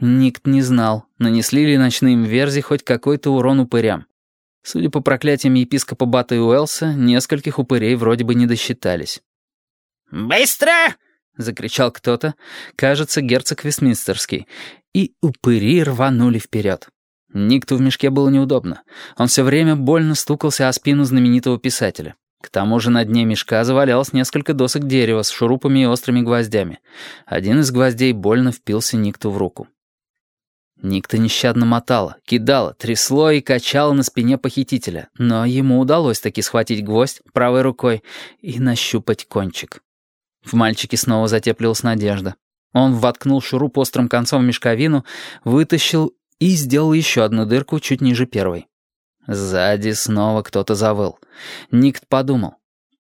Никт не знал, нанесли ли ночные верзи хоть какой-то урон упырям. Судя по проклятиям епископа Бата и Уэлса, нескольких упырей вроде бы не досчитались. «Быстро!» — закричал кто-то, кажется, герцог Вестминстерский, и упыри рванули вперед. Никту в мешке было неудобно. Он все время больно стукался о спину знаменитого писателя. К тому же на дне мешка завалялось несколько досок дерева с шурупами и острыми гвоздями. Один из гвоздей больно впился Никту в руку. Никто нещадно мотала, кидала, трясло и качало на спине похитителя, но ему удалось таки схватить гвоздь правой рукой и нащупать кончик. В мальчике снова затеплилась надежда. Он воткнул шуруп острым концом в мешковину, вытащил и сделал еще одну дырку чуть ниже первой. Сзади снова кто-то завыл. Никт подумал.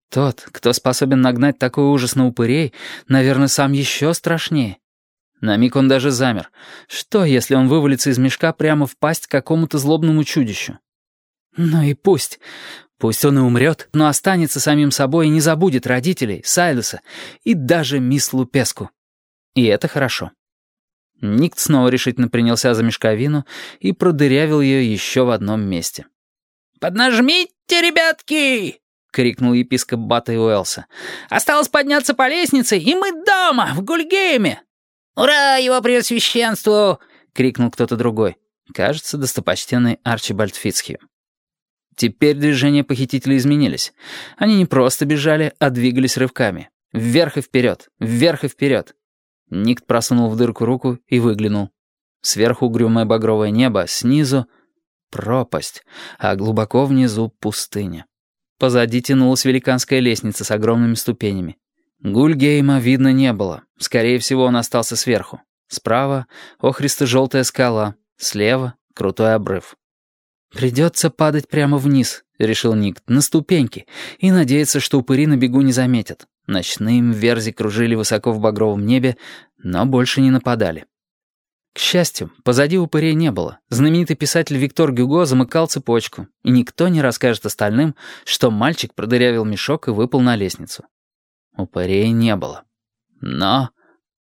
Тот, кто способен нагнать такой ужас на упырей, наверное, сам еще страшнее. На миг он даже замер. Что, если он вывалится из мешка прямо в пасть какому-то злобному чудищу? Ну и пусть. Пусть он и умрет, но останется самим собой и не забудет родителей, Сайлоса и даже мисс Лупеску. И это хорошо. Никт снова решительно принялся за мешковину и продырявил ее еще в одном месте. «Поднажмите, ребятки!» — крикнул епископ Бата и Уэлса. «Осталось подняться по лестнице, и мы дома, в Гульгейме!» «Ура его преосвященству!» — крикнул кто-то другой. Кажется, достопочтенный Арчибальд Фицхью. Теперь движения похитителей изменились. Они не просто бежали, а двигались рывками. Вверх и вперед, вверх и вперед. Никт просунул в дырку руку и выглянул. Сверху угрюмое багровое небо, снизу — пропасть, а глубоко внизу — пустыня. Позади тянулась великанская лестница с огромными ступенями. Гульгейма видно не было. Скорее всего, он остался сверху. Справа — охристо-желтая скала, слева — крутой обрыв. «Придется падать прямо вниз», — решил Ник, — «на ступеньки, и надеяться, что упыри на бегу не заметят». Ночные верзи кружили высоко в багровом небе, но больше не нападали. К счастью, позади упырей не было. Знаменитый писатель Виктор Гюго замыкал цепочку, и никто не расскажет остальным, что мальчик продырявил мешок и выпал на лестницу. Упырей не было. Но...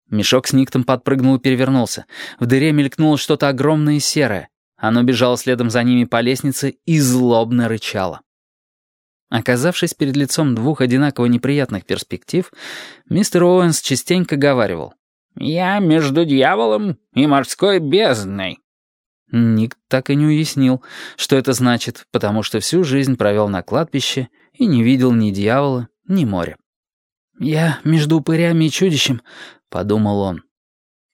Мешок с Никтом подпрыгнул и перевернулся. В дыре мелькнуло что-то огромное и серое. Оно бежало следом за ними по лестнице и злобно рычало. Оказавшись перед лицом двух одинаково неприятных перспектив, мистер Оуэнс частенько говаривал. «Я между дьяволом и морской бездной». Ник так и не уяснил, что это значит, потому что всю жизнь провел на кладбище и не видел ни дьявола, ни моря. «Я между упырями и чудищем», — подумал он.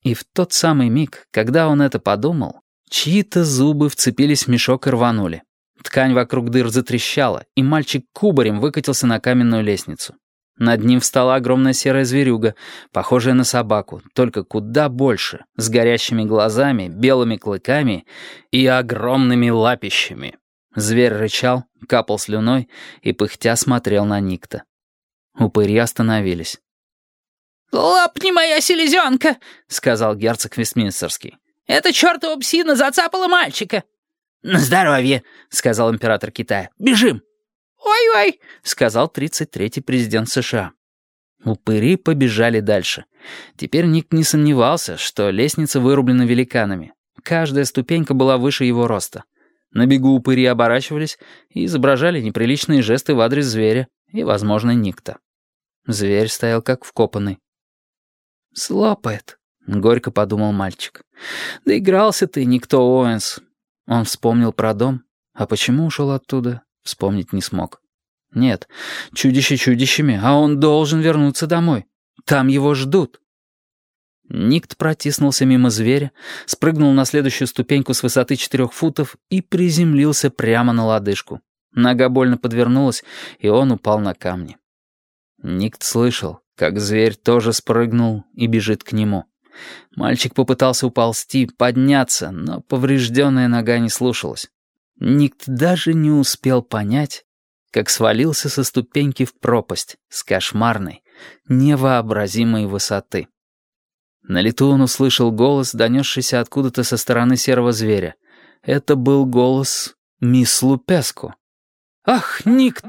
И в тот самый миг, когда он это подумал, чьи-то зубы вцепились в мешок и рванули. Ткань вокруг дыр затрещала, и мальчик кубарем выкатился на каменную лестницу. Над ним встала огромная серая зверюга, похожая на собаку, только куда больше, с горящими глазами, белыми клыками и огромными лапищами. Зверь рычал, капал слюной и пыхтя смотрел на Никта. Упыри остановились. «Лопни моя селезенка!» — сказал герцог Вестминстерский. «Эта чертова псина зацапала мальчика!» «На здоровье!» — сказал император Китая. «Бежим!» «Ой-ой!» — сказал 33-й президент США. Упыри побежали дальше. Теперь Ник не сомневался, что лестница вырублена великанами. Каждая ступенька была выше его роста. На бегу упыри оборачивались и изображали неприличные жесты в адрес зверя и, возможно, Никта. Зверь стоял как вкопанный. «Слопает», — горько подумал мальчик. «Доигрался ты, никто Оуэнс». Он вспомнил про дом, а почему ушел оттуда, вспомнить не смог. Нет, чудище чудищами, а он должен вернуться домой. Там его ждут. Никт протиснулся мимо зверя, спрыгнул на следующую ступеньку с высоты четырех футов и приземлился прямо на лодыжку. Нога больно подвернулась, и он упал на камни. Никт слышал, как зверь тоже спрыгнул и бежит к нему. Мальчик попытался уползти, подняться, но поврежденная нога не слушалась. Никт даже не успел понять, как свалился со ступеньки в пропасть с кошмарной, невообразимой высоты. На лету он услышал голос, донесшийся откуда-то со стороны серого зверя. Это был голос мисс Лупеску. «Ах, Никт!»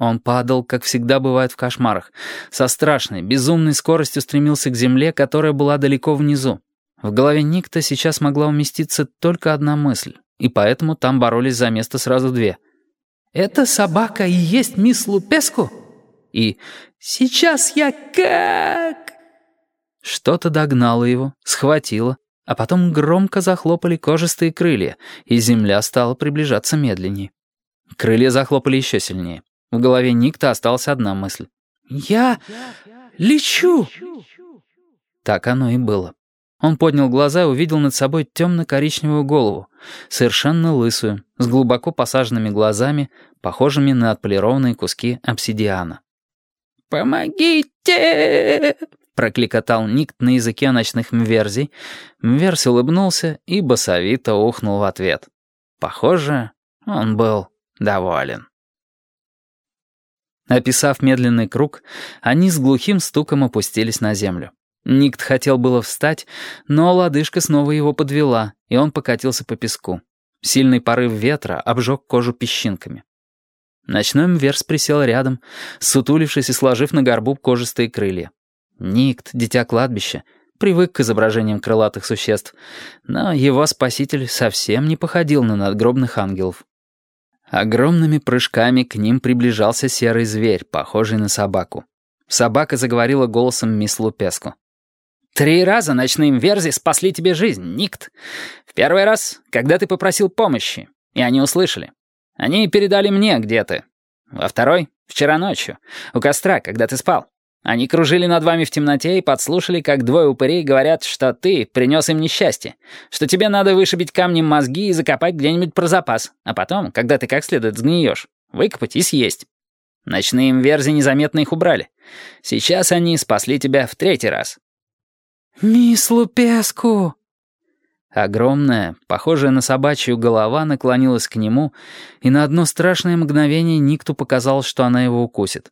Он падал, как всегда бывает в кошмарах. Со страшной, безумной скоростью стремился к земле, которая была далеко внизу. В голове Никта сейчас могла уместиться только одна мысль, и поэтому там боролись за место сразу две. «Это собака и есть мисс Лупеску?» И «Сейчас я как...» Что-то догнало его, схватило, а потом громко захлопали кожистые крылья, и земля стала приближаться медленнее. Крылья захлопали еще сильнее. В голове Никта осталась одна мысль. «Я лечу!» Так оно и было. Он поднял глаза и увидел над собой темно-коричневую голову, совершенно лысую, с глубоко посаженными глазами, похожими на отполированные куски обсидиана. «Помогите!» — прокликотал Никт на языке ночных мверзий. Мверс улыбнулся и басовито ухнул в ответ. Похоже, он был доволен. Описав медленный круг, они с глухим стуком опустились на землю. Никт хотел было встать, но лодыжка снова его подвела, и он покатился по песку. Сильный порыв ветра обжег кожу песчинками. Ночной мверс присел рядом, сутулившись и сложив на горбу кожистые крылья. Никт, дитя кладбища, привык к изображениям крылатых существ, но его спаситель совсем не походил на надгробных ангелов. Огромными прыжками к ним приближался серый зверь, похожий на собаку. Собака заговорила голосом мисс Лупеску. «Три раза ночные верзи спасли тебе жизнь, Никт. В первый раз, когда ты попросил помощи, и они услышали. Они передали мне, где ты. Во второй — вчера ночью, у костра, когда ты спал. Они кружили над вами в темноте и подслушали, как двое упырей говорят, что ты принес им несчастье, что тебе надо вышибить камнем мозги и закопать где-нибудь про запас, а потом, когда ты как следует сгниешь, выкопать и съесть. Ночные имверзи незаметно их убрали. Сейчас они спасли тебя в третий раз». «Мисс Лупеску!» Огромная, похожая на собачью голова наклонилась к нему, и на одно страшное мгновение Никту показалось, что она его укусит.